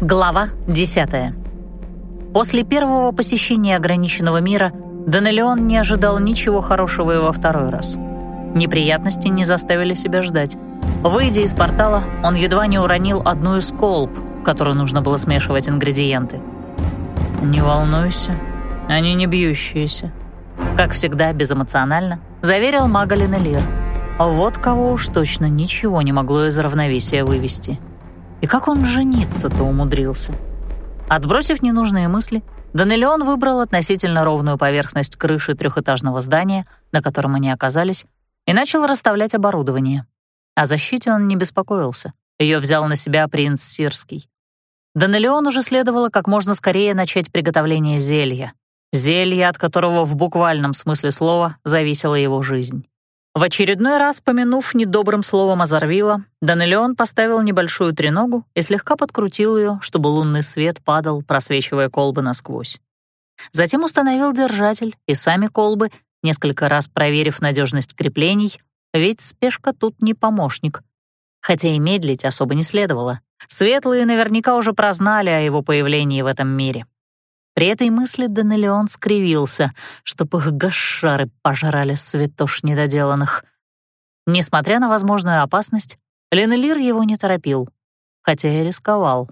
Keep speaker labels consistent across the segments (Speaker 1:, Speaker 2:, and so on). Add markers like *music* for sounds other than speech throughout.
Speaker 1: Глава 10. После первого посещения ограниченного мира Данелион не ожидал ничего хорошего и во второй раз. Неприятности не заставили себя ждать. Выйдя из портала, он едва не уронил одну из колб, в которую нужно было смешивать ингредиенты. «Не волнуйся, они не бьющиеся», как всегда безэмоционально, заверил Магалин Элир. Вот кого уж точно ничего не могло из равновесия вывести. И как он жениться-то умудрился? Отбросив ненужные мысли, Данелион выбрал относительно ровную поверхность крыши трехэтажного здания, на котором они оказались, и начал расставлять оборудование. О защите он не беспокоился. Ее взял на себя принц Сирский. Данелиону уже следовало как можно скорее начать приготовление зелья. Зелья, от которого в буквальном смысле слова зависела его жизнь. В очередной раз, помянув недобрым словом Азарвила, Данелион поставил небольшую треногу и слегка подкрутил ее, чтобы лунный свет падал, просвечивая колбы насквозь. Затем установил держатель и сами колбы, несколько раз проверив надежность креплений, ведь спешка тут не помощник. Хотя и медлить особо не следовало. Светлые наверняка уже прознали о его появлении в этом мире. При этой мысли Данелион скривился, чтоб их гашары пожрали святош недоделанных. Несмотря на возможную опасность, Ленелир его не торопил, хотя и рисковал.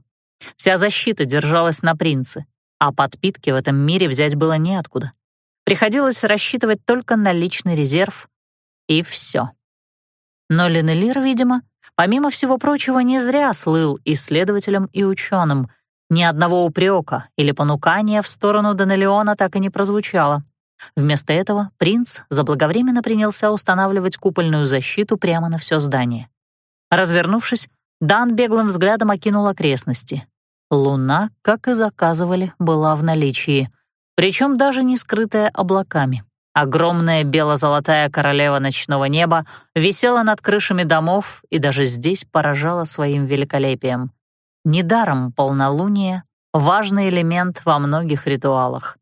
Speaker 1: Вся защита держалась на принце, а подпитки в этом мире взять было неоткуда. Приходилось рассчитывать только на личный резерв, и все. Но Ленелир, видимо, помимо всего прочего, не зря слыл исследователем и ученым — ни одного упрека или понукания в сторону Данелиона так и не прозвучало. Вместо этого принц заблаговременно принялся устанавливать купольную защиту прямо на все здание. Развернувшись, Дан беглым взглядом окинул окрестности. Луна, как и заказывали, была в наличии, причем даже не скрытая облаками. Огромная бело-золотая королева ночного неба висела над крышами домов и даже здесь поражала своим великолепием. Недаром полнолуние — важный элемент во многих ритуалах.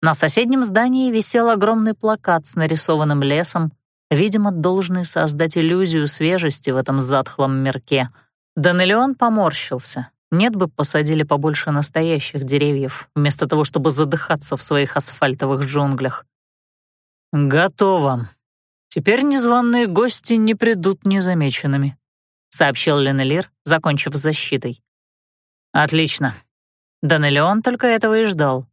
Speaker 1: На соседнем здании висел огромный плакат с нарисованным лесом, видимо, должный создать иллюзию свежести в этом затхлом мирке. Данелион поморщился. Нет бы посадили побольше настоящих деревьев, вместо того, чтобы задыхаться в своих асфальтовых джунглях. «Готово. Теперь незваные гости не придут незамеченными», — сообщил Ленелир, закончив с защитой. «Отлично». Данелион только этого и ждал.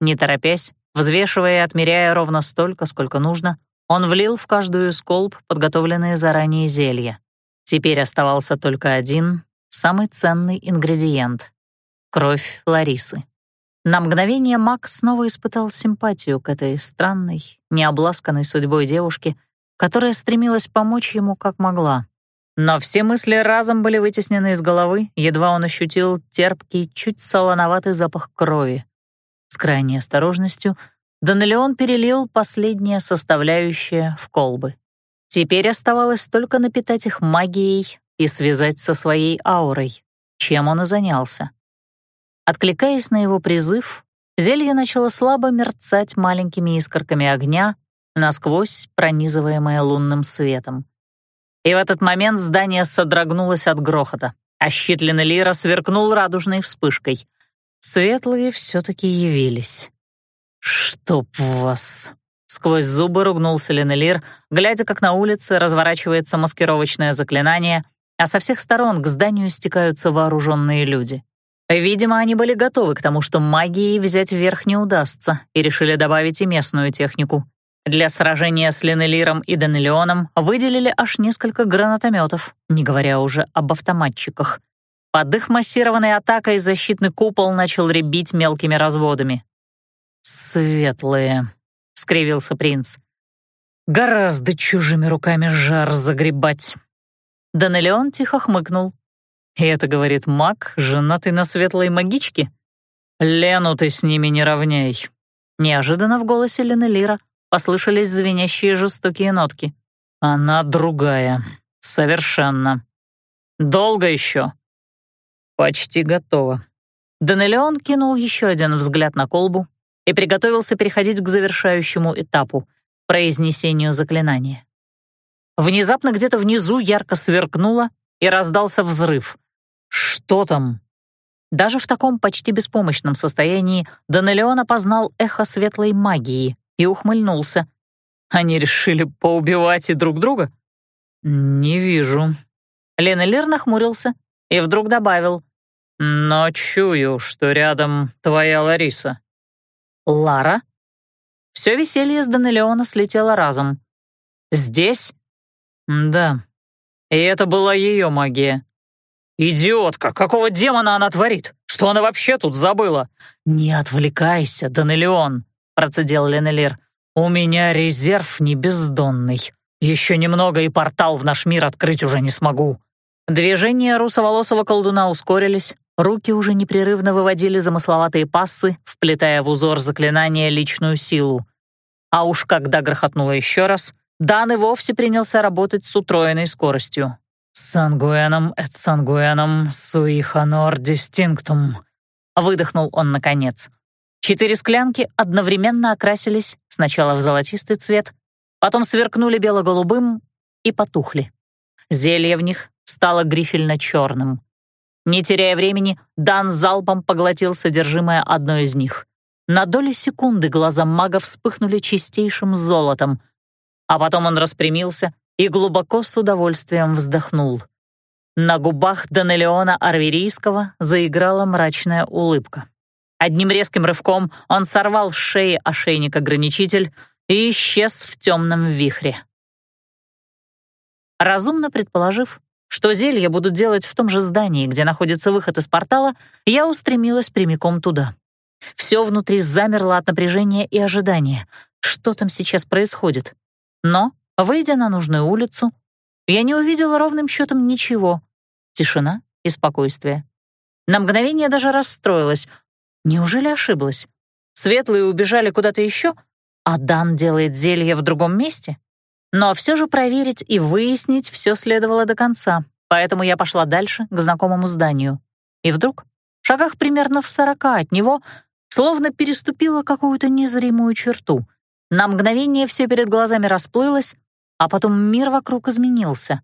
Speaker 1: Не торопясь, взвешивая и отмеряя ровно столько, сколько нужно, он влил в каждую из колб подготовленные заранее зелья. Теперь оставался только один, самый ценный ингредиент — кровь Ларисы. На мгновение Макс снова испытал симпатию к этой странной, необласканной судьбой девушке, которая стремилась помочь ему как могла. Но все мысли разом были вытеснены из головы, едва он ощутил терпкий, чуть солоноватый запах крови. С крайней осторожностью Данелион перелил последнее составляющее в колбы. Теперь оставалось только напитать их магией и связать со своей аурой, чем он и занялся. Откликаясь на его призыв, зелье начало слабо мерцать маленькими искорками огня, насквозь пронизываемое лунным светом. И в этот момент здание содрогнулось от грохота, а щит Ленелира сверкнул радужной вспышкой. Светлые все-таки явились. «Чтоб вас!» Сквозь зубы ругнулся Ленелир, глядя, как на улице разворачивается маскировочное заклинание, а со всех сторон к зданию стекаются вооруженные люди. Видимо, они были готовы к тому, что магией взять верх не удастся, и решили добавить и местную технику. Для сражения с Ленелиром и Данелионом выделили аж несколько гранатометов, не говоря уже об автоматчиках. Под их массированной атакой защитный купол начал ребить мелкими разводами. «Светлые», — скривился принц. «Гораздо чужими руками жар загребать». Данелион тихо хмыкнул. «И это, говорит маг, женатый на светлой магичке? Лену ты с ними не равняй». Неожиданно в голосе Ленелира послышались звенящие жестокие нотки. «Она другая. Совершенно. Долго еще?» «Почти готово». Данелион кинул еще один взгляд на колбу и приготовился переходить к завершающему этапу — произнесению заклинания. Внезапно где-то внизу ярко сверкнуло и раздался взрыв. «Что там?» Даже в таком почти беспомощном состоянии Данелеон опознал эхо светлой магии и ухмыльнулся. Они решили поубивать и друг друга? Не вижу. Ленелир нахмурился и вдруг добавил. Но чую, что рядом твоя Лариса. Лара? Все веселье с Данелеона слетело разом. Здесь? Да. И это была ее магия. «Идиотка! Какого демона она творит? Что она вообще тут забыла?» «Не отвлекайся, Данелион», — процедил Ленелир. «У меня резерв не бездонный. Еще немного, и портал в наш мир открыть уже не смогу». Движения русоволосого колдуна ускорились, руки уже непрерывно выводили замысловатые пассы, вплетая в узор заклинания личную силу. А уж когда грохотнуло еще раз, Дан и вовсе принялся работать с утроенной скоростью. «Сангуэном эт сангуэном суи ханор дистинктум», — выдохнул он наконец. Четыре склянки одновременно окрасились сначала в золотистый цвет, потом сверкнули бело-голубым и потухли. Зелье в них стало грифельно-черным. Не теряя времени, Дан залпом поглотил содержимое одной из них. На доли секунды глаза мага вспыхнули чистейшим золотом, а потом он распрямился и глубоко с удовольствием вздохнул. На губах Данелеона Арверийского заиграла мрачная улыбка. Одним резким рывком он сорвал с шеи ошейник-ограничитель и исчез в темном вихре. Разумно предположив, что зелья будут делать в том же здании, где находится выход из портала, я устремилась прямиком туда. Все внутри замерло от напряжения и ожидания. Что там сейчас происходит? Но Выйдя на нужную улицу, я не увидела ровным счетом ничего. Тишина и спокойствие. На мгновение даже расстроилась. Неужели ошиблась? Светлые убежали куда-то еще, а Дан делает зелье в другом месте? Но все же проверить и выяснить все следовало до конца, поэтому я пошла дальше, к знакомому зданию. И вдруг, в шагах примерно в сорока от него, словно переступила какую-то незримую черту. На мгновение все перед глазами расплылось, а потом мир вокруг изменился.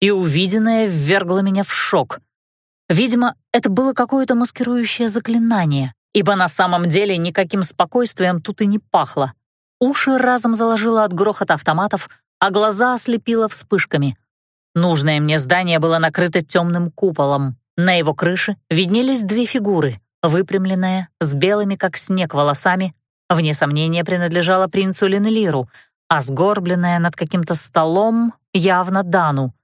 Speaker 1: И увиденное ввергло меня в шок. Видимо, это было какое-то маскирующее заклинание, ибо на самом деле никаким спокойствием тут и не пахло. Уши разом заложило от грохота автоматов, а глаза ослепило вспышками. Нужное мне здание было накрыто темным куполом. На его крыше виднелись две фигуры, выпрямленная, с белыми, как снег, волосами, вне сомнения принадлежала принцу Ленелиру, а сгорбленная над каким-то столом явно Дану.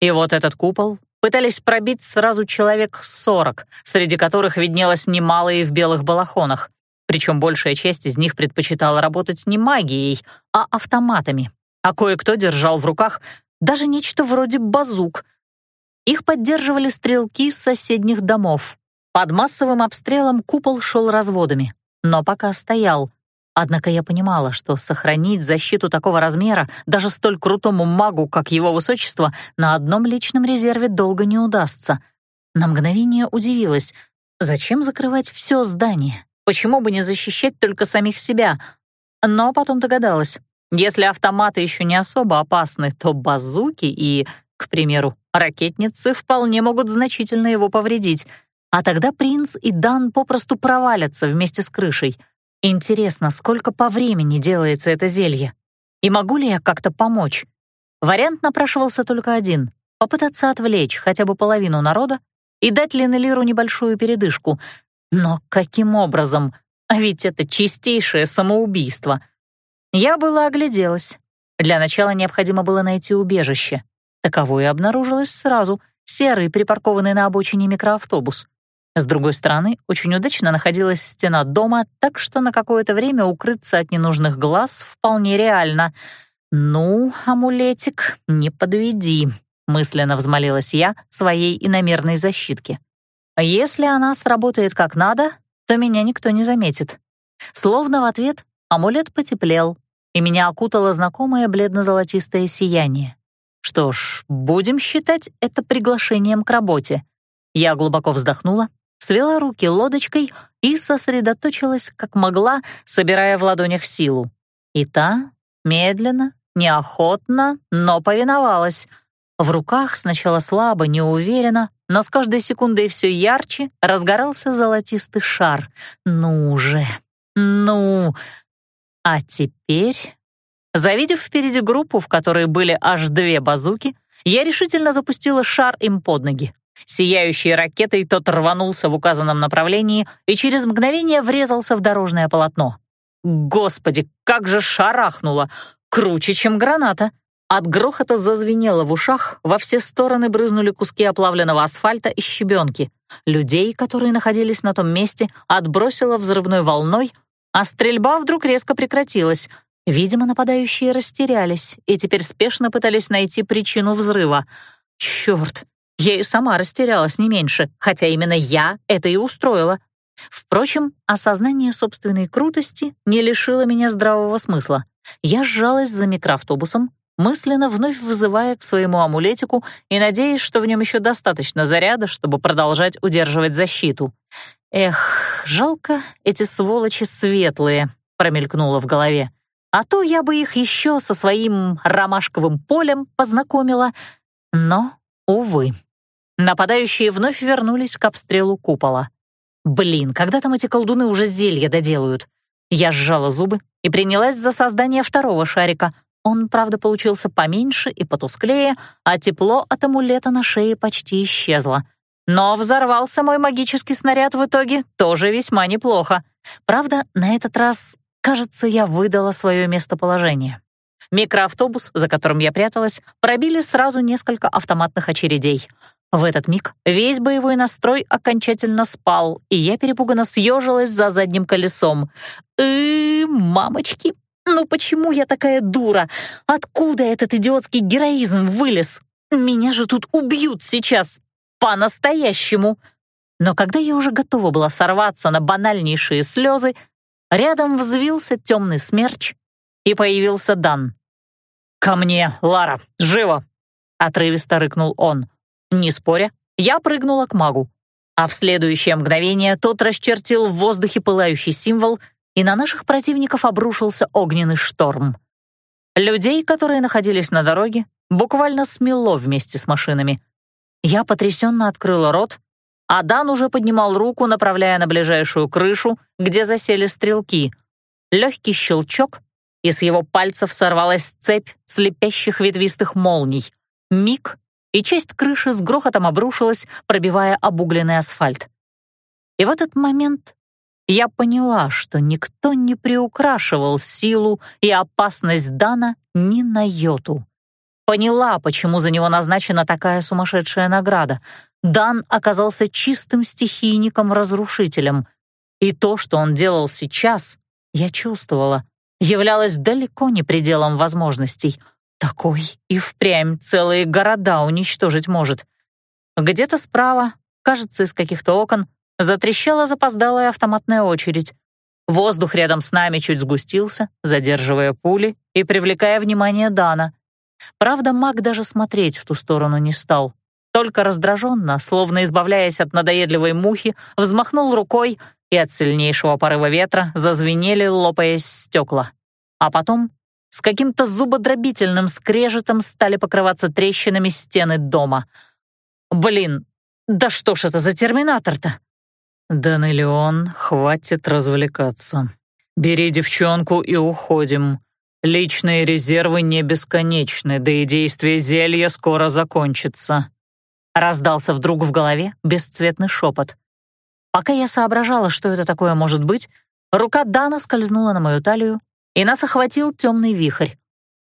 Speaker 1: И вот этот купол пытались пробить сразу человек сорок, среди которых виднелось немало и в белых балахонах. Причем большая часть из них предпочитала работать не магией, а автоматами. А кое-кто держал в руках даже нечто вроде базук. Их поддерживали стрелки с соседних домов. Под массовым обстрелом купол шел разводами, но пока стоял, Однако я понимала, что сохранить защиту такого размера даже столь крутому магу, как его высочество, на одном личном резерве долго не удастся. На мгновение удивилась, зачем закрывать все здание? Почему бы не защищать только самих себя? Но потом догадалась, если автоматы еще не особо опасны, то базуки и, к примеру, ракетницы вполне могут значительно его повредить, а тогда принц и Дан попросту провалятся вместе с крышей — Интересно, сколько по времени делается это зелье? И могу ли я как-то помочь? Вариант напрашивался только один — попытаться отвлечь хотя бы половину народа и дать Ленелиру небольшую передышку. Но каким образом? А ведь это чистейшее самоубийство. Я была огляделась. Для начала необходимо было найти убежище. Таковое обнаружилось сразу — серый, припаркованный на обочине микроавтобус. С другой стороны, очень удачно находилась стена дома, так что на какое-то время укрыться от ненужных глаз вполне реально. «Ну, амулетик, не подведи», — мысленно взмолилась я своей иномерной защитке. «Если она сработает как надо, то меня никто не заметит». Словно в ответ амулет потеплел, и меня окутало знакомое бледно-золотистое сияние. Что ж, будем считать это приглашением к работе. Я глубоко вздохнула свела руки лодочкой и сосредоточилась, как могла, собирая в ладонях силу. И та, медленно, неохотно, но повиновалась. В руках сначала слабо, неуверенно, но с каждой секундой все ярче разгорался золотистый шар. Ну же, ну... А теперь... Завидев впереди группу, в которой были аж две базуки, я решительно запустила шар им под ноги. Сияющей ракетой тот рванулся в указанном направлении и через мгновение врезался в дорожное полотно. Господи, как же шарахнуло! Круче, чем граната! От грохота зазвенело в ушах, во все стороны брызнули куски оплавленного асфальта и щебенки. Людей, которые находились на том месте, отбросило взрывной волной, а стрельба вдруг резко прекратилась. Видимо, нападающие растерялись и теперь спешно пытались найти причину взрыва. Черт, я и сама растерялась не меньше, хотя именно я это и устроила. Впрочем, осознание собственной крутости не лишило меня здравого смысла. Я сжалась за микроавтобусом, мысленно вновь вызывая к своему амулетику и надеясь, что в нем еще достаточно заряда, чтобы продолжать удерживать защиту. «Эх, жалко, эти сволочи светлые», — промелькнуло в голове. «А то я бы их еще со своим ромашковым полем познакомила. Но, увы». Нападающие вновь вернулись к обстрелу купола. «Блин, когда там эти колдуны уже зелья доделают?» Я сжала зубы и принялась за создание второго шарика, он, правда, получился поменьше и потусклее, а тепло от амулета на шее почти исчезло. Но взорвался мой магический снаряд в итоге тоже весьма неплохо. Правда, на этот раз, кажется, я выдала свое местоположение. Микроавтобус, за которым я пряталась, пробили сразу несколько автоматных очередей. В этот миг весь боевой настрой окончательно спал, и я перепуганно съежилась за задним колесом. «Э, мамочки, ну почему я такая дура? Откуда этот идиотский героизм вылез? Меня же тут убьют сейчас. По-настоящему. Но когда я уже готова была сорваться на банальнейшие слезы, рядом взвился темный смерч, и появился Дан. «Ко мне, Лара, живо!» — отрывисто рыкнул он. Не споря, я прыгнула к магу, а в следующее мгновение тот расчертил в воздухе пылающий символ — и на наших противников обрушился огненный шторм. Людей, которые находились на дороге, буквально смело вместе с машинами. Я потрясенно открыла рот, а Дан уже поднимал руку, направляя на ближайшую крышу, где засели стрелки. Легкий щелчок, и с его пальцев сорвалась цепь слепящих ветвистых молний. Миг, и часть крыши с грохотом обрушилась, пробивая обугленный асфальт. И в этот момент я поняла, что никто не приукрашивал силу и опасность Дана ни на йоту. Поняла, почему за него назначена такая сумасшедшая награда. Дан оказался чистым стихийником-разрушителем. И то, что он делал сейчас, я чувствовала, являлось далеко не пределом возможностей. Такой и впрямь целые города уничтожить может. Где-то справа, кажется, из каких-то окон, Затрещала запоздалая автоматная очередь. Воздух рядом с нами чуть сгустился, задерживая пули и привлекая внимание Дана. Правда, маг даже смотреть в ту сторону не стал. Только раздраженно, словно избавляясь от надоедливой мухи, взмахнул рукой, и от сильнейшего порыва ветра зазвенели, лопаясь стекла. А потом с каким-то зубодробительным скрежетом стали покрываться трещинами стены дома. Блин, да что ж это за терминатор-то? «Данелион, хватит развлекаться. Бери девчонку и уходим. Личные резервы не бесконечны, да и действие зелья скоро закончится». Раздался вдруг в голове бесцветный шепот. Пока я соображала, что это такое может быть, рука Дана скользнула на мою талию, и нас охватил темный вихрь.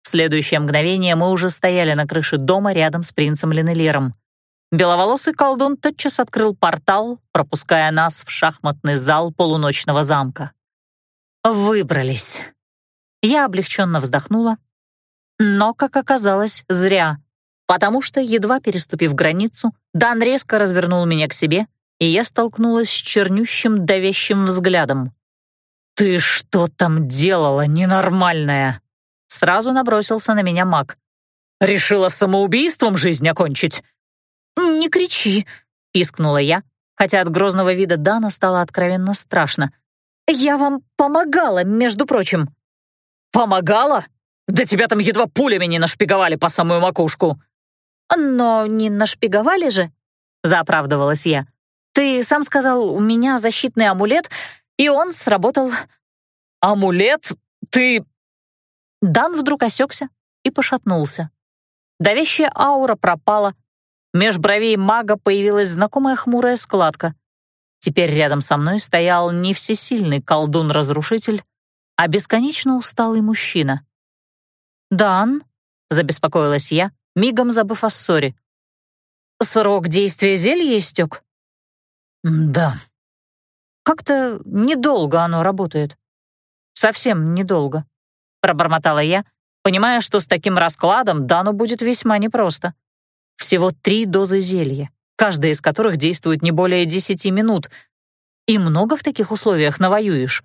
Speaker 1: В следующее мгновение мы уже стояли на крыше дома рядом с принцем Ленелером. Беловолосый колдун тотчас открыл портал, пропуская нас в шахматный зал полуночного замка. Выбрались. Я облегченно вздохнула, но, как оказалось, зря, потому что, едва переступив границу, Дан резко развернул меня к себе, и я столкнулась с чернющим давящим взглядом. «Ты что там делала, ненормальная?» Сразу набросился на меня маг. «Решила самоубийством жизнь окончить? «Не кричи», — пискнула я, хотя от грозного вида Дана стало откровенно страшно. «Я вам помогала, между прочим». «Помогала? Да тебя там едва пулями не нашпиговали по самую макушку». «Но не нашпиговали же?» — заоправдывалась я. «Ты сам сказал, у меня защитный амулет, и он сработал».
Speaker 2: «Амулет? Ты...»
Speaker 1: Дан вдруг осекся и пошатнулся. Давящая аура пропала. Меж бровей мага появилась знакомая хмурая складка. Теперь рядом со мной стоял не всесильный колдун-разрушитель, а бесконечно усталый мужчина. «Дан», — забеспокоилась я, мигом забыв о ссоре. «Срок действия зелья истек?»
Speaker 2: «Да».
Speaker 1: «Как-то недолго оно работает. Совсем недолго», — пробормотала я, понимая, что с таким раскладом Дану будет весьма непросто. Всего три дозы зелья, каждая из которых действует не более десяти минут. И много в таких условиях навоюешь.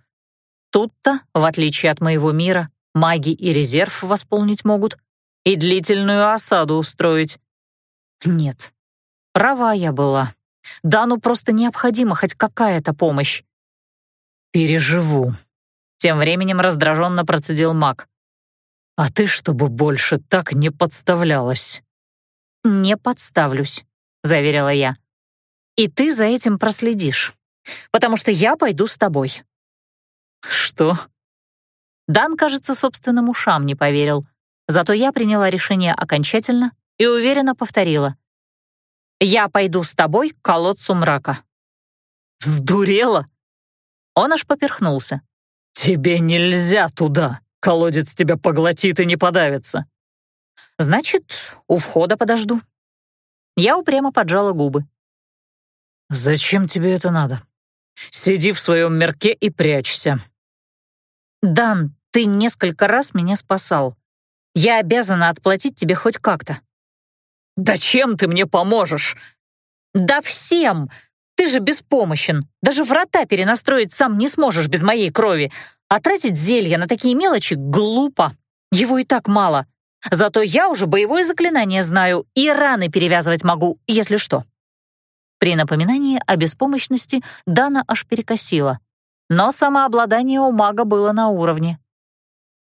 Speaker 1: Тут-то, в отличие от моего мира, маги и резерв восполнить могут, и длительную осаду устроить. Нет, права я была. Дану просто необходима хоть какая-то помощь.
Speaker 2: «Переживу», — тем временем раздраженно процедил маг. «А ты, чтобы больше так не подставлялась».
Speaker 1: «Не подставлюсь», — заверила я. «И ты за этим проследишь, потому что я пойду с тобой».
Speaker 2: «Что?»
Speaker 1: Дан, кажется, собственным ушам не поверил. Зато я приняла решение окончательно и уверенно повторила. «Я пойду с тобой к колодцу мрака».
Speaker 2: «Сдурела?»
Speaker 1: Он аж поперхнулся.
Speaker 2: «Тебе нельзя туда. Колодец тебя поглотит и не подавится».
Speaker 1: «Значит, у входа подожду». Я упрямо поджала губы.
Speaker 2: «Зачем тебе это надо? Сиди в своем мерке и прячься».
Speaker 1: «Дан, ты несколько раз меня спасал. Я обязана отплатить тебе хоть как-то».
Speaker 2: «Да чем ты мне поможешь?»
Speaker 1: «Да всем! Ты же беспомощен. Даже врата перенастроить сам не сможешь без моей крови. А тратить зелье на такие мелочи глупо. Его и так мало. Зато я уже боевое заклинание знаю и раны перевязывать могу, если что». При напоминании о беспомощности Дана аж перекосила. Но самообладание у мага было на уровне.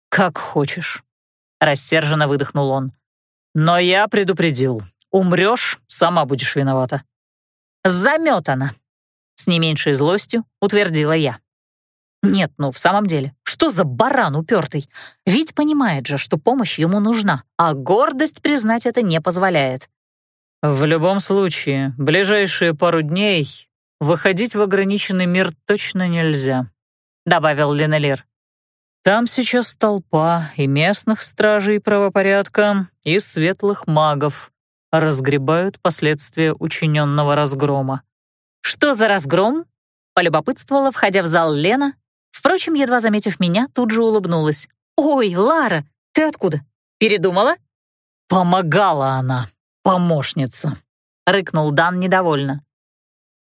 Speaker 2: «Как хочешь», — рассерженно выдохнул он. «Но я предупредил. Умрешь, сама будешь виновата».
Speaker 1: «Заметана», — с не меньшей злостью утвердила я. Нет, ну в самом деле, что за баран упертый? Ведь понимает же, что помощь ему нужна, а гордость признать это не позволяет.
Speaker 2: В любом случае, ближайшие пару дней выходить в ограниченный мир точно нельзя», — добавил Ленелир. «Там сейчас толпа и местных стражей правопорядка, и светлых магов разгребают последствия учиненного разгрома».
Speaker 1: «Что за разгром?» — полюбопытствовала, входя в зал Лена. Впрочем, едва заметив меня, тут же улыбнулась. «Ой, Лара, ты откуда? Передумала?»
Speaker 2: «Помогала она, помощница», — рыкнул Дан недовольно.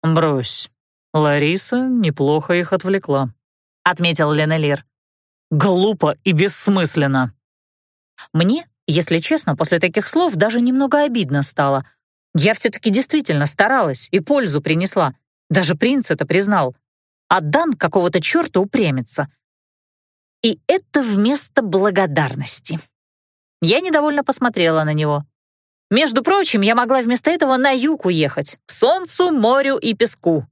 Speaker 2: «Брось. Лариса неплохо их отвлекла», — отметил Ленелир. «Глупо и бессмысленно».
Speaker 1: Мне, если честно, после таких слов даже немного обидно стало. Я все-таки действительно старалась и пользу принесла. Даже принц это признал. А Дан какого-то черта упрямится. И это вместо благодарности. Я недовольно посмотрела на него. Между прочим, я могла вместо этого на юг уехать, к солнцу, морю и песку.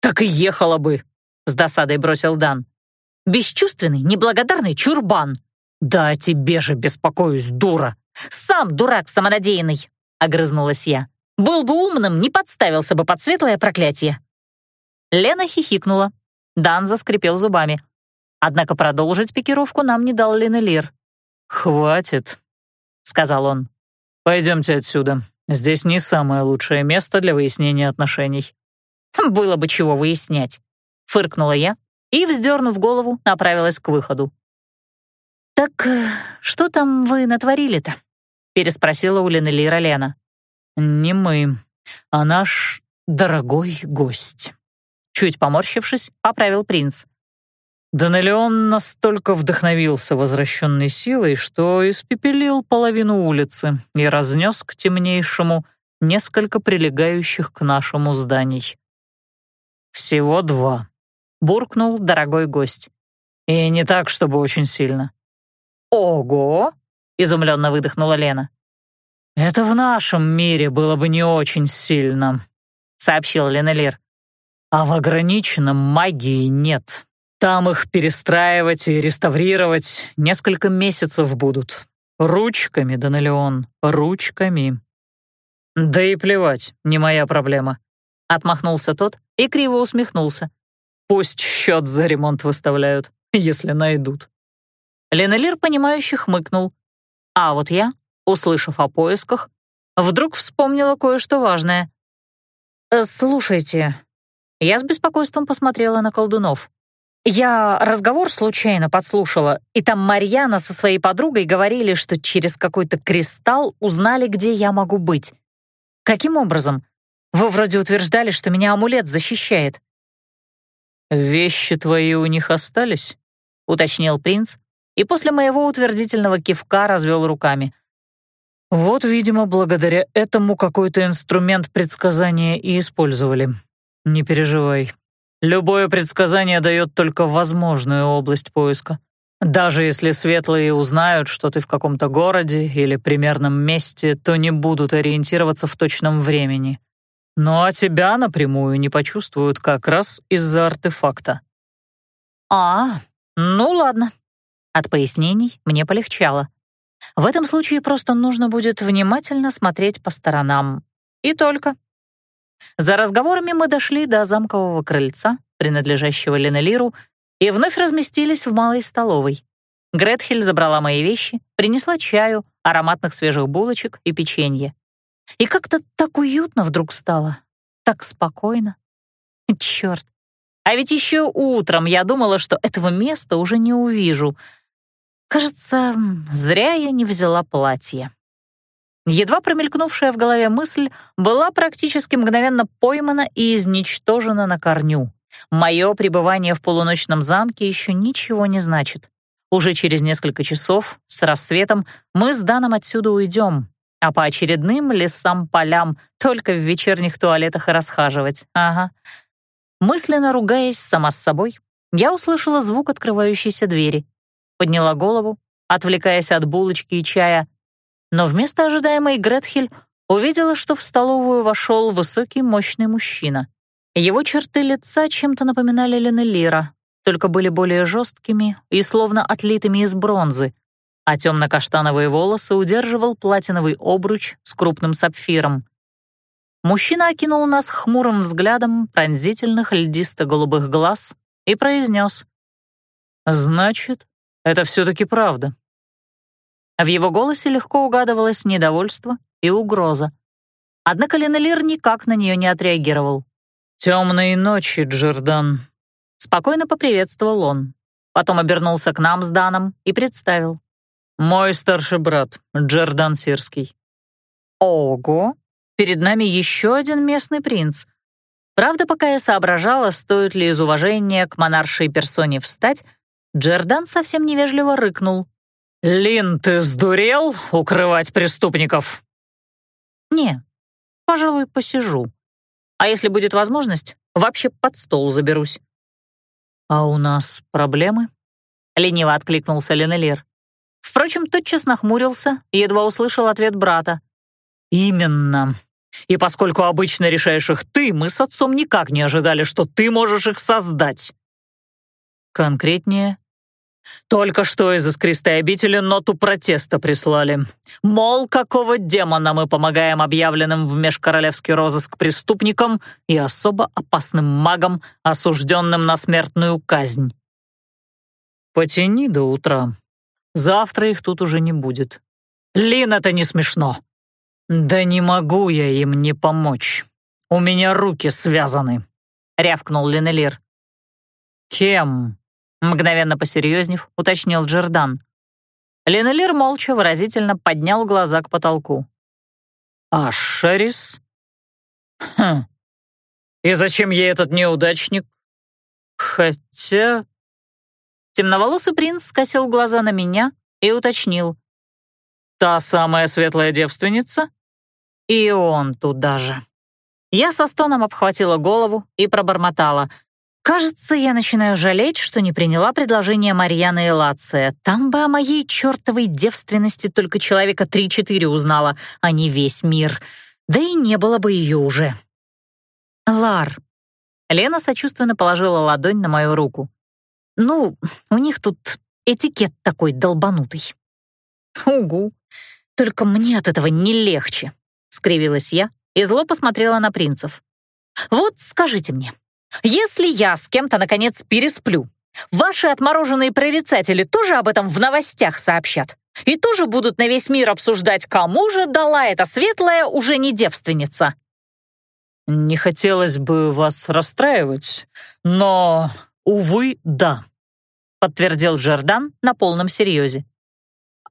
Speaker 2: «Так и ехала бы», — с досадой бросил Дан.
Speaker 1: «Бесчувственный, неблагодарный чурбан».
Speaker 2: «Да о тебе же беспокоюсь, дура».
Speaker 1: «Сам дурак самонадеянный», — огрызнулась я. «Был бы умным, не подставился бы под светлое проклятие». Лена хихикнула. Дан заскрипел зубами. Однако продолжить пикировку нам не дал Ленелир.
Speaker 2: «Хватит», — сказал он. «Пойдемте отсюда. Здесь не самое лучшее место для выяснения отношений». *laughs*
Speaker 1: «Было бы чего выяснять», — фыркнула я и, вздернув голову, направилась к выходу. «Так э, что там вы натворили-то?» — переспросила у Ленелира Лена.
Speaker 2: «Не мы, а наш дорогой гость».
Speaker 1: Чуть поморщившись, поправил принц.
Speaker 2: Данелион настолько вдохновился возвращенной силой, что испепелил половину улицы и разнес к темнейшему несколько прилегающих к нашему зданий. «Всего два», — буркнул дорогой гость. «И не так, чтобы очень сильно».
Speaker 1: «Ого!» — изумленно выдохнула Лена.
Speaker 2: «Это в нашем мире было бы не очень сильно», — сообщил Ленелир. «А в ограниченном магии нет. Там их перестраивать и реставрировать несколько месяцев будут. Ручками, Данелеон, ручками». «Да и плевать, не моя проблема», — отмахнулся тот и криво усмехнулся. «Пусть счет за ремонт выставляют, если найдут». Ленелир, понимающе хмыкнул. А вот я, услышав о поисках, вдруг вспомнила кое-что важное. «Э, «Слушайте», я с беспокойством посмотрела на колдунов. Я разговор случайно подслушала, и там Марьяна со своей подругой говорили, что через какой-то кристалл узнали, где я могу быть. Каким образом? Вы вроде утверждали, что меня амулет защищает. «Вещи твои у них остались?» — уточнил принц, и после моего утвердительного кивка развел руками. «Вот, видимо, благодаря этому какой-то инструмент предсказания и использовали. Не переживай. Любое предсказание дает только возможную область поиска. Даже если светлые узнают, что ты в каком-то городе или примерном месте, то не будут ориентироваться в точном времени. А тебя напрямую не почувствуют как раз из-за артефакта. А, ну ладно. От пояснений мне полегчало. В этом случае просто нужно будет внимательно смотреть по сторонам. И только. За разговорами мы дошли до замкового крыльца, принадлежащего Ленелиру, и вновь разместились в малой столовой. Гретхель забрала мои вещи, принесла чаю, ароматных свежих булочек и печенье. И как-то так уютно вдруг стало, так спокойно. Черт, а ведь еще утром я думала, что этого места уже не увижу. Кажется, зря я не взяла платье. Едва промелькнувшая в голове мысль была практически мгновенно поймана и изничтожена на корню. Мое пребывание в полуночном замке еще ничего не значит. Уже через несколько часов, с рассветом, мы с Даном отсюда уйдем, а по очередным лесам-полям только в вечерних туалетах и расхаживать. Ага. Мысленно ругаясь сама с собой, я услышала звук открывающейся двери. Подняла голову, отвлекаясь от булочки и чая, но вместо ожидаемой Гретхель увидела, что в столовую вошел высокий мощный мужчина. Его черты лица чем-то напоминали Ленелира, только были более жесткими и словно отлитыми из бронзы, а темно-каштановые волосы удерживал платиновый обруч с крупным сапфиром. Мужчина окинул нас хмурым взглядом пронзительных льдисто-голубых глаз и произнес. «Значит, это все-таки правда». В его голосе легко угадывалось недовольство и угроза. Однако Ленелир никак на нее не отреагировал. «Темные ночи, Джордан», — спокойно поприветствовал он. Потом обернулся к нам с Даном и представил. «Мой старший брат, Джордан Сирский». «Ого! Перед нами еще один местный принц. Правда, пока я соображала, стоит ли из уважения к монаршей персоне встать, Джордан совсем невежливо рыкнул. «Лин, ты сдурел укрывать преступников?» «Не, пожалуй, посижу», а если будет возможность, вообще под стол заберусь». «А у нас проблемы?» — лениво откликнулся Ленелир. Впрочем, тотчас нахмурился и едва услышал ответ брата. «Именно. И поскольку обычно решаешь их ты, мы с отцом никак не ожидали, что ты можешь их создать». «Конкретнее?» Только что из искристой обители ноту протеста прислали. Мол, какого демона мы помогаем объявленным в межкоролевский розыск преступникам и особо опасным магам, осужденным на смертную казнь. Потяни до утра. Завтра их тут уже не будет. Лин, это не смешно. Да не могу я им не помочь. У меня руки связаны, — рявкнул Ленелир. Кем? Мгновенно посерьезнев, уточнил Джордан. Ленелир молча выразительно поднял глаза к потолку. «А Шерис?» «Хм. И зачем ей этот неудачник? Хотя...» Темноволосый принц скосил глаза на меня и уточнил. «Та самая светлая девственница?» И он туда же. Я со стоном обхватила голову и пробормотала.
Speaker 1: Кажется, я начинаю жалеть, что не приняла предложение Марьяны и Лация. Там бы о моей чертовой девственности только человека три-четыре узнала, а не весь мир. Да и не было бы ее уже. Лар. Лена сочувственно положила ладонь на мою руку. Ну, у них тут этикет такой долбанутый. Угу. Только мне от этого не легче, скривилась я и зло посмотрела на принцев. Вот скажите мне, если я с кем-то, наконец, пересплю, ваши отмороженные прорицатели тоже об этом в новостях сообщат? И тоже будут на весь мир обсуждать, кому же дала эта светлая уже не девственница?
Speaker 2: Не хотелось бы вас расстраивать, но, увы, да, подтвердил Джордан на полном серьезе.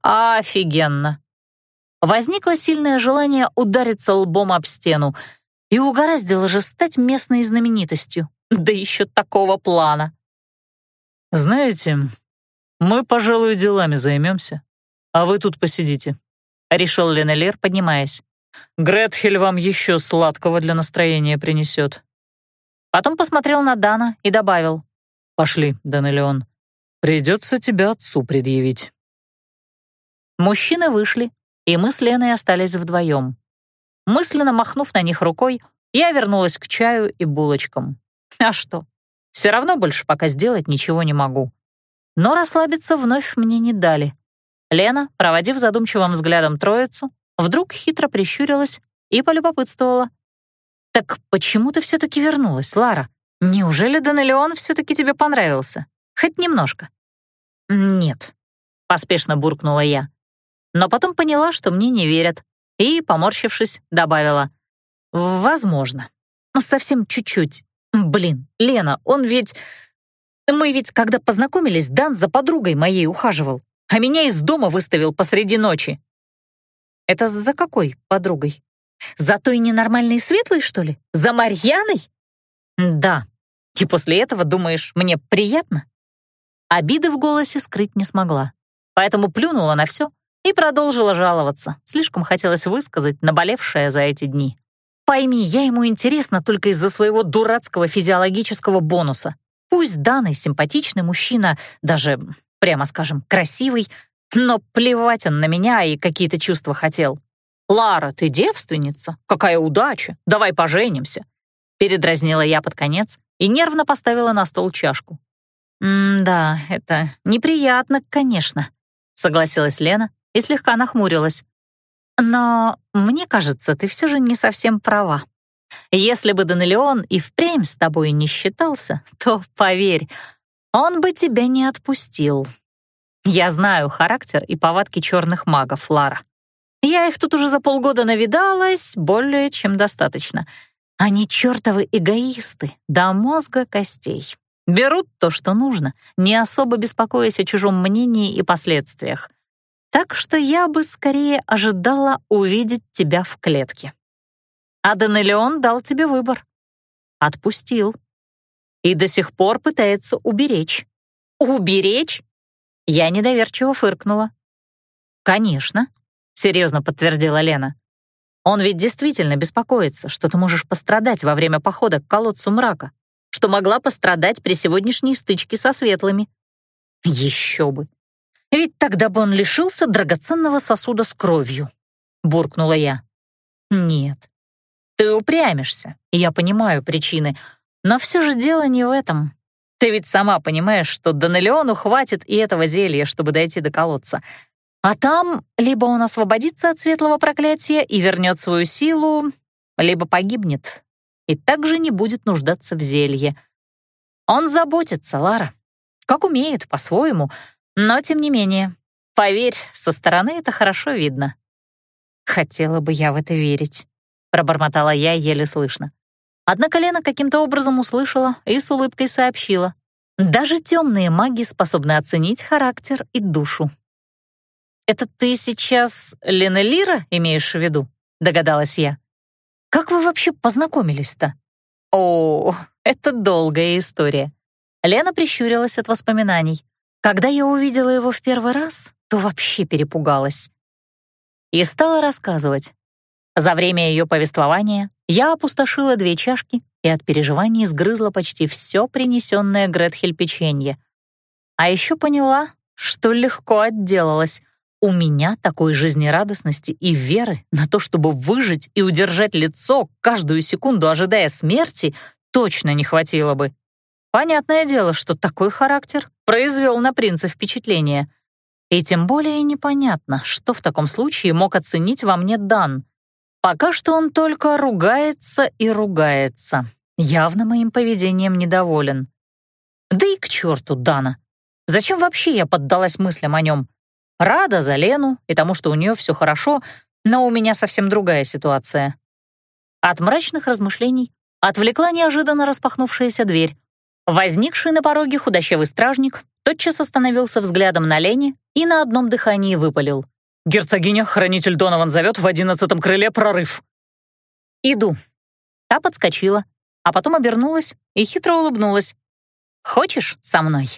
Speaker 2: Офигенно. Возникло сильное желание удариться лбом об стену, и угораздило же стать местной знаменитостью, да еще такого плана. «Знаете, мы, пожалуй, делами займемся, а вы тут посидите», — решил Ленелер, поднимаясь. «Гретхель вам еще сладкого для настроения принесет».
Speaker 1: Потом посмотрел на Дана и добавил.
Speaker 2: «Пошли, Данелеон, придется тебя отцу предъявить».
Speaker 1: Мужчины вышли, и мы с Леной остались вдвоем. Мысленно махнув на них рукой, я вернулась к чаю и булочкам. А что? Все равно больше пока сделать ничего не могу. Но расслабиться вновь мне не дали. Лена, проводив задумчивым взглядом троицу, вдруг хитро прищурилась и полюбопытствовала. «Так почему ты все-таки вернулась, Лара? Неужели Данелеон все-таки тебе понравился? Хоть немножко?» «Нет», — поспешно буркнула я. Но потом поняла, что мне не верят, и, поморщившись, добавила. «Возможно. Но совсем чуть-чуть. Блин, Лена, он ведь... Мы ведь, когда познакомились, Дан за подругой моей ухаживал, а меня из дома выставил посреди ночи». «Это за какой подругой? За той ненормальной светлой, что ли? За Марьяной?» «Да. И после этого, думаешь, мне приятно?» Обиды в голосе скрыть не смогла, поэтому плюнула на все и продолжила жаловаться. Слишком хотелось высказать наболевшее за эти дни. Пойми, я ему интересна только из-за своего дурацкого физиологического бонуса. Пусть данный симпатичный мужчина, даже, прямо скажем, красивый, но плевать он на меня и какие-то чувства хотел. «Лара, ты девственница? Какая удача! Давай поженимся!» Передразнила я под конец и нервно поставила на стол чашку. «М-да, это неприятно, конечно», — согласилась Лена и слегка нахмурилась. «Но мне кажется, ты все же не совсем права. Если бы Данелион и впрямь с тобой не считался, то, поверь, он бы тебя не отпустил. Я знаю характер и повадки черных магов, Лара. Я их тут уже за полгода навидалась, более чем достаточно. Они чертовы эгоисты, до мозга костей. Берут то, что нужно, не особо беспокоясь о чужом мнении и последствиях. Так что я бы скорее ожидала увидеть тебя в клетке. А Данелион дал тебе выбор. Отпустил. И до сих пор пытается уберечь. Уберечь? Я недоверчиво фыркнула. «Конечно», — серьезно подтвердила Лена. «Он ведь действительно беспокоится, что ты можешь пострадать во время похода к колодцу мрака, что могла пострадать при сегодняшней стычке со светлыми. Еще бы. Ведь тогда бы он лишился драгоценного сосуда с кровью», — буркнула я. «Нет, ты упрямишься, и я понимаю причины, но все же дело не в этом. Ты ведь сама понимаешь, что Данелиону хватит и этого зелья, чтобы дойти до колодца. А там либо он освободится от светлого проклятия и вернет свою силу, либо погибнет и также не будет нуждаться в зелье. Он заботится, Лара, как умеет, по-своему, но тем не менее, поверь, со стороны это хорошо видно. Хотела бы я в это верить, пробормотала я еле слышно. Однако Лена каким-то образом услышала и с улыбкой сообщила. Даже темные маги способны оценить характер и душу. «Это ты сейчас Лена Лира имеешь в виду?» — догадалась я. «Как вы вообще познакомились-то?» «О, это долгая история». Лена прищурилась от воспоминаний. Когда я увидела его в первый раз, то вообще перепугалась. И стала рассказывать. За время ее повествования я опустошила две чашки и от переживаний сгрызла почти все принесенное Гретхель печенье. А еще поняла, что легко отделалась. У меня такой жизнерадостности и веры на то, чтобы выжить и удержать лицо, каждую секунду ожидая смерти, точно не хватило бы. Понятное дело, что такой характер произвел на принца впечатление. И тем более непонятно, что в таком случае мог оценить во мне Дан. Пока что он только ругается и ругается. Явно моим поведением недоволен. Да и к черту Дана. Зачем вообще я поддалась мыслям о нем? Рада за Лену и тому, что у нее все хорошо, но у меня совсем другая ситуация. От мрачных размышлений отвлекла неожиданно распахнувшаяся дверь. Возникший на пороге худощавый стражник тотчас остановился взглядом на Лене и на одном дыхании выпалил. «Герцогиня, хранитель Донован зовет в одиннадцатом крыле прорыв». «Иду». Та подскочила, а потом обернулась и хитро улыбнулась. «Хочешь со мной?»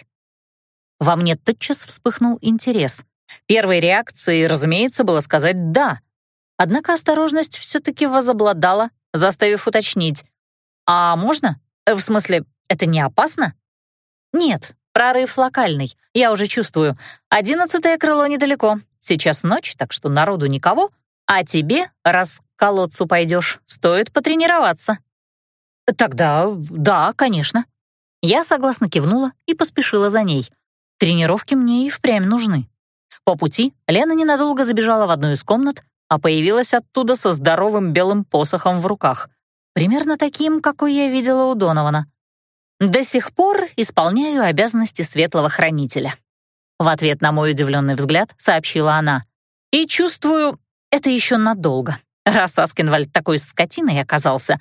Speaker 1: Во мне тотчас вспыхнул интерес. Первой реакцией, разумеется, было сказать «да». Однако осторожность все-таки возобладала, заставив уточнить. «А можно? В смысле, это не опасно?» «Нет, прорыв локальный, я уже чувствую. Одиннадцатое крыло недалеко. Сейчас ночь, так что народу никого. А тебе, раз к колодцу пойдешь, стоит потренироваться». «Тогда да, конечно». Я согласно кивнула и поспешила за ней. Тренировки мне и впрямь нужны. По пути Лена ненадолго забежала в одну из комнат, а появилась оттуда со здоровым белым посохом в руках, примерно таким, какой я видела у Донована. «До сих пор исполняю обязанности светлого хранителя», в ответ на мой удивленный взгляд сообщила она. «И чувствую, это еще надолго, раз Аскинвальд такой скотиной оказался.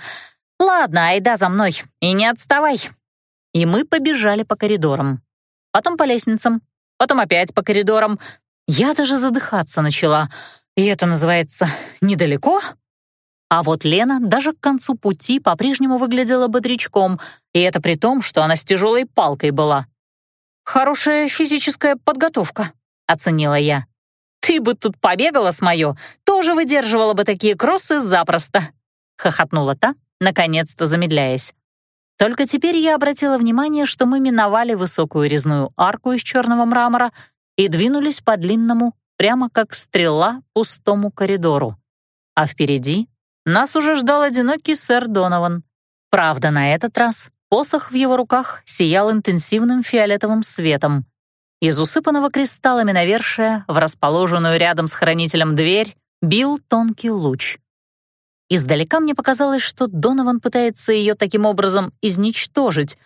Speaker 1: Ладно, айда за мной, и не отставай». И мы побежали по коридорам потом по лестницам, потом опять по коридорам. Я даже задыхаться начала. И это называется «недалеко»? А вот Лена даже к концу пути по-прежнему выглядела бодрячком, и это при том, что она с тяжелой палкой была. «Хорошая физическая подготовка», — оценила я. «Ты бы тут побегала с моё, тоже выдерживала бы такие кроссы запросто», — хохотнула та, наконец-то замедляясь. Только теперь я обратила внимание, что мы миновали высокую резную арку из черного мрамора и двинулись по длинному, прямо как стрела, пустому коридору. А впереди нас уже ждал одинокий сэр Донован. Правда, на этот раз посох в его руках сиял интенсивным фиолетовым светом. Из усыпанного кристаллами навершия в расположенную рядом с хранителем дверь бил тонкий луч. Издалека мне показалось, что Донован пытается ее таким образом изничтожить,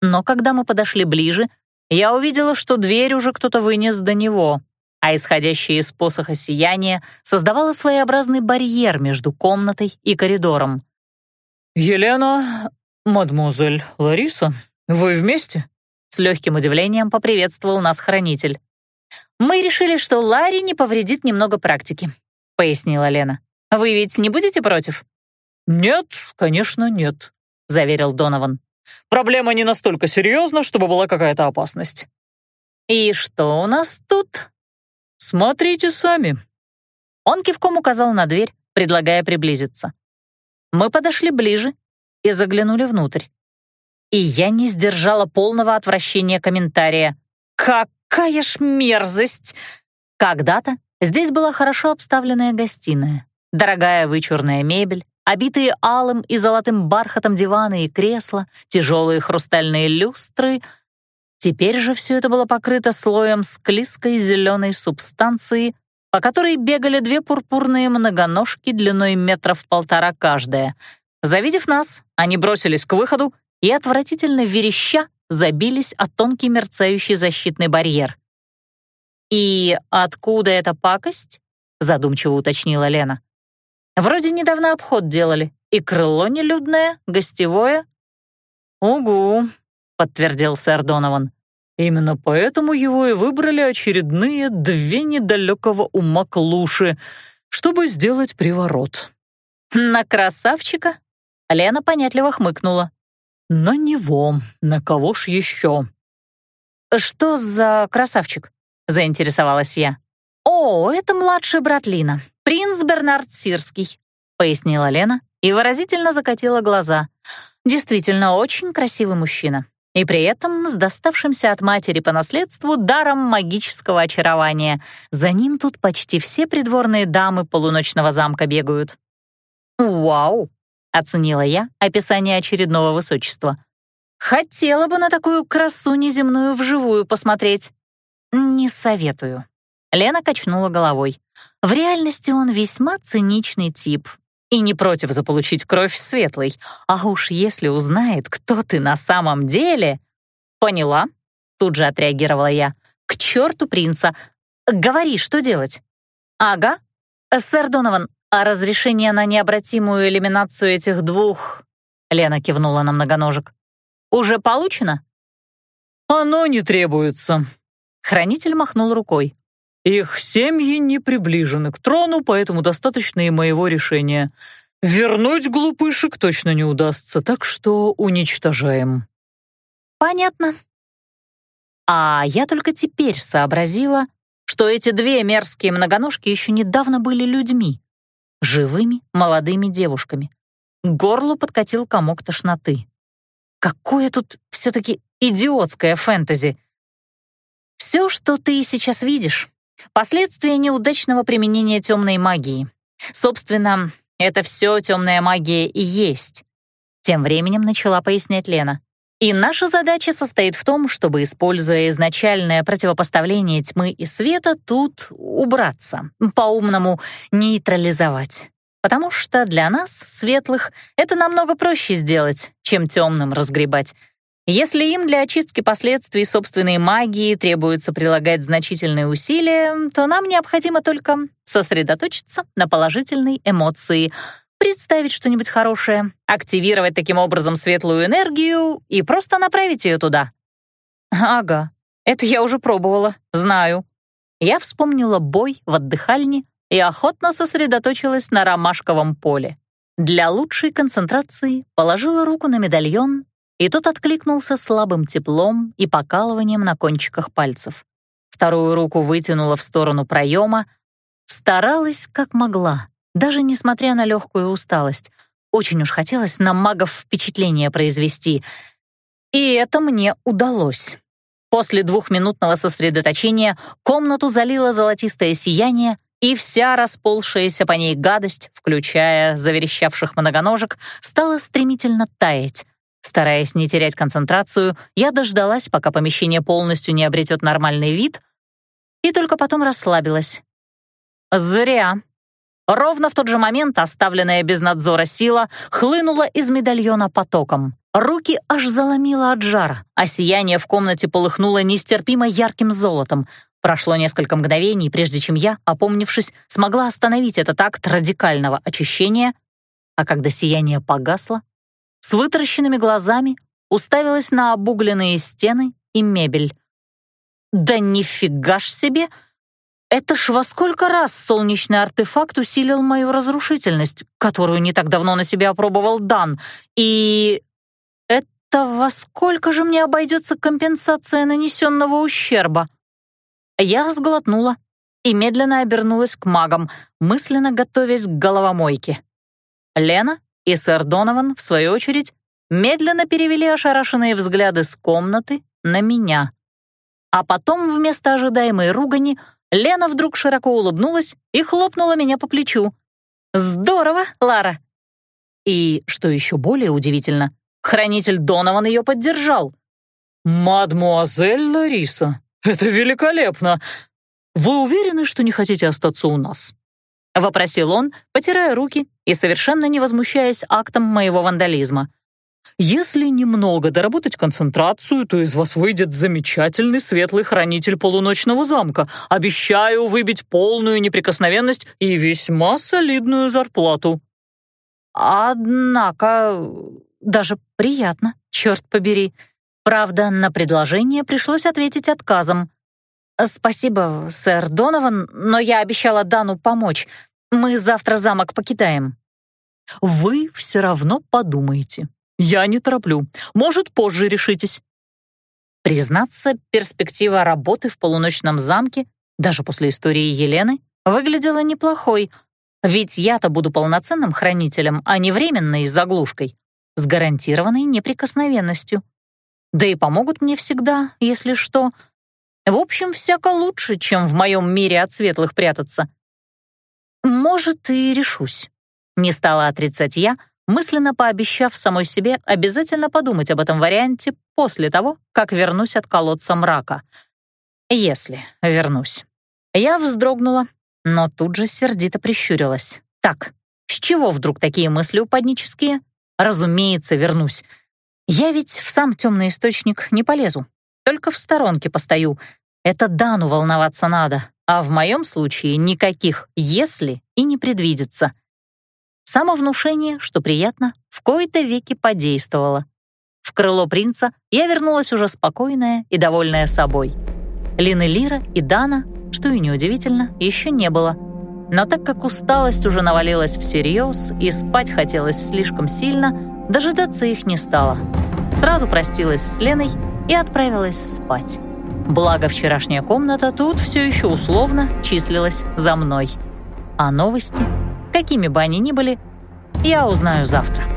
Speaker 1: но когда мы подошли ближе, я увидела, что дверь уже кто-то вынес до него, а исходящее из посоха сияние создавало своеобразный барьер между комнатой и коридором.
Speaker 2: «Елена, мадемуазель Лариса, вы вместе?» С легким удивлением поприветствовал нас хранитель.
Speaker 1: «Мы решили, что Ларри не повредит немного практики», — пояснила Лена. Вы ведь не будете против?»
Speaker 2: «Нет, конечно, нет», — заверил Донован. «Проблема не настолько серьезна, чтобы была какая-то опасность».
Speaker 1: «И что у нас тут?»
Speaker 2: «Смотрите сами».
Speaker 1: Он кивком указал на дверь, предлагая приблизиться. Мы подошли ближе и заглянули внутрь. И я не сдержала полного отвращения комментария. «Какая ж мерзость!» Когда-то здесь была хорошо обставленная гостиная. Дорогая вычурная мебель, обитые алым и золотым бархатом диваны и кресла, тяжелые хрустальные люстры. Теперь же все это было покрыто слоем склизкой зеленой субстанции, по которой бегали две пурпурные многоножки длиной метров полтора каждая. Завидев нас, они бросились к выходу и, отвратительно вереща, забились о тонкий мерцающий защитный барьер. «И откуда эта пакость?» — задумчиво уточнила Лена. Вроде недавно обход делали. И крыло нелюдное, гостевое».
Speaker 2: «Угу», — подтвердил сэр Донован. «Именно поэтому его и выбрали очередные две недалекого ума клуши, чтобы сделать приворот».
Speaker 1: «На красавчика?» Лена понятливо хмыкнула.
Speaker 2: «На него. На кого ж еще?»
Speaker 1: «Что за красавчик?» — заинтересовалась я. «О, это младший брат Лина, принц Бернард Сирский», — пояснила Лена и выразительно закатила глаза. Действительно, очень красивый мужчина. И при этом с доставшимся от матери по наследству даром магического очарования. За ним тут почти все придворные дамы полуночного замка бегают. «Вау!» — оценила я описание очередного высочества. «Хотела бы на такую красу неземную вживую посмотреть». «Не советую». Лена качнула головой. «В реальности он весьма циничный тип, и не против заполучить кровь светлой. А уж если узнает, кто ты на самом деле... Поняла? Тут же отреагировала я. К черту принца. Говори, что делать? Ага. Сэр Донован, а разрешение на необратимую элиминацию этих двух... Лена кивнула на многоножек. Уже получено?
Speaker 2: Оно не требуется.
Speaker 1: Хранитель махнул рукой.
Speaker 2: Их семьи не приближены к трону, поэтому достаточно и моего решения. Вернуть глупышек точно не удастся, так что уничтожаем».
Speaker 1: «Понятно». А я только теперь сообразила, что эти две мерзкие многоножки еще недавно были людьми, живыми молодыми девушками. К горлу подкатил комок тошноты. Какое тут все-таки идиотское фэнтези. Все, что ты сейчас видишь, Последствия неудачного применения темной магии. Собственно, это все темная магия и есть. Тем временем начала пояснять Лена. И наша задача состоит в том, чтобы, используя изначальное противопоставление тьмы и света, тут убраться, по-умному нейтрализовать. Потому что для нас, светлых, это намного проще сделать, чем темным разгребать. Если им для очистки последствий собственной магии требуется прилагать значительные усилия, то нам необходимо только сосредоточиться на положительной эмоции, представить что-нибудь хорошее, активировать таким образом светлую энергию и просто направить ее туда. Ага, это я уже пробовала, знаю. Я вспомнила бой в отдыхальне и охотно сосредоточилась на ромашковом поле. Для лучшей концентрации положила руку на медальон и тот откликнулся слабым теплом и покалыванием на кончиках пальцев. Вторую руку вытянула в сторону проема, старалась как могла, даже несмотря на легкую усталость. Очень уж хотелось на магов впечатление произвести. И это мне удалось. После двухминутного сосредоточения комнату залило золотистое сияние, и вся расползшаяся по ней гадость, включая заверещавших многоножек, стала стремительно таять. Стараясь не терять концентрацию, я дождалась, пока помещение полностью не обретет нормальный вид, и только потом расслабилась. Зря. Ровно в тот же момент оставленная без надзора сила хлынула из медальона потоком. Руки аж заломило от жара, а сияние в комнате полыхнуло нестерпимо ярким золотом. Прошло несколько мгновений, прежде чем я, опомнившись, смогла остановить этот акт радикального очищения, а когда сияние погасло, с вытаращенными глазами уставилась на обугленные стены и мебель. «Да нифига ж себе! Это ж во сколько раз солнечный артефакт усилил мою разрушительность, которую не так давно на себя опробовал Дан, и... Это во сколько же мне обойдется компенсация нанесенного ущерба?» Я сглотнула и медленно обернулась к магам, мысленно готовясь к головомойке. Лена и сэр Донован, в свою очередь, медленно перевели ошарашенные взгляды с комнаты на меня. А потом вместо ожидаемой ругани Лена вдруг широко улыбнулась и хлопнула меня по плечу. «Здорово, Лара!» И, что еще более удивительно, хранитель Донован ее поддержал.
Speaker 2: «Мадмуазель Лариса, это великолепно! Вы уверены, что не хотите остаться у нас?»
Speaker 1: — вопросил он, потирая руки и совершенно не возмущаясь актом моего вандализма.
Speaker 2: «Если немного доработать концентрацию, то из вас выйдет замечательный светлый хранитель полуночного замка. Обещаю выбить полную неприкосновенность и весьма солидную зарплату».
Speaker 1: «Однако даже приятно, черт побери. Правда, на предложение пришлось ответить отказом. «Спасибо, сэр Донован, но я обещала Дану помочь. Мы завтра замок покидаем».
Speaker 2: «Вы все равно подумаете. Я не тороплю. Может, позже решитесь».
Speaker 1: Признаться, перспектива работы в полуночном замке, даже после истории Елены, выглядела неплохой. Ведь я-то буду полноценным хранителем, а не временной заглушкой, с гарантированной неприкосновенностью. Да и помогут мне всегда, если что. В общем, всяко лучше, чем в моем мире от светлых прятаться. Может, и решусь. Не стала отрицать я, мысленно пообещав самой себе обязательно подумать об этом варианте после того, как вернусь от колодца мрака. Если вернусь. Я вздрогнула, но тут же сердито прищурилась. Так, с чего вдруг такие мысли упаднические? Разумеется, вернусь. Я ведь в сам темный источник не полезу, только в сторонке постою. Это Дану волноваться надо, а в моем случае никаких «если» и не предвидится. Самовнушение, что приятно, в кои-то веки подействовало. В крыло принца я вернулась уже спокойная и довольная собой. Лины Лира и Дана, что и неудивительно, еще не было. Но так как усталость уже навалилась всерьез и спать хотелось слишком сильно, дожидаться их не стало. Сразу простилась с Леной и отправилась спать. Благо, вчерашняя комната тут все еще условно числилась за мной. А новости, какими бы они ни были, я узнаю завтра.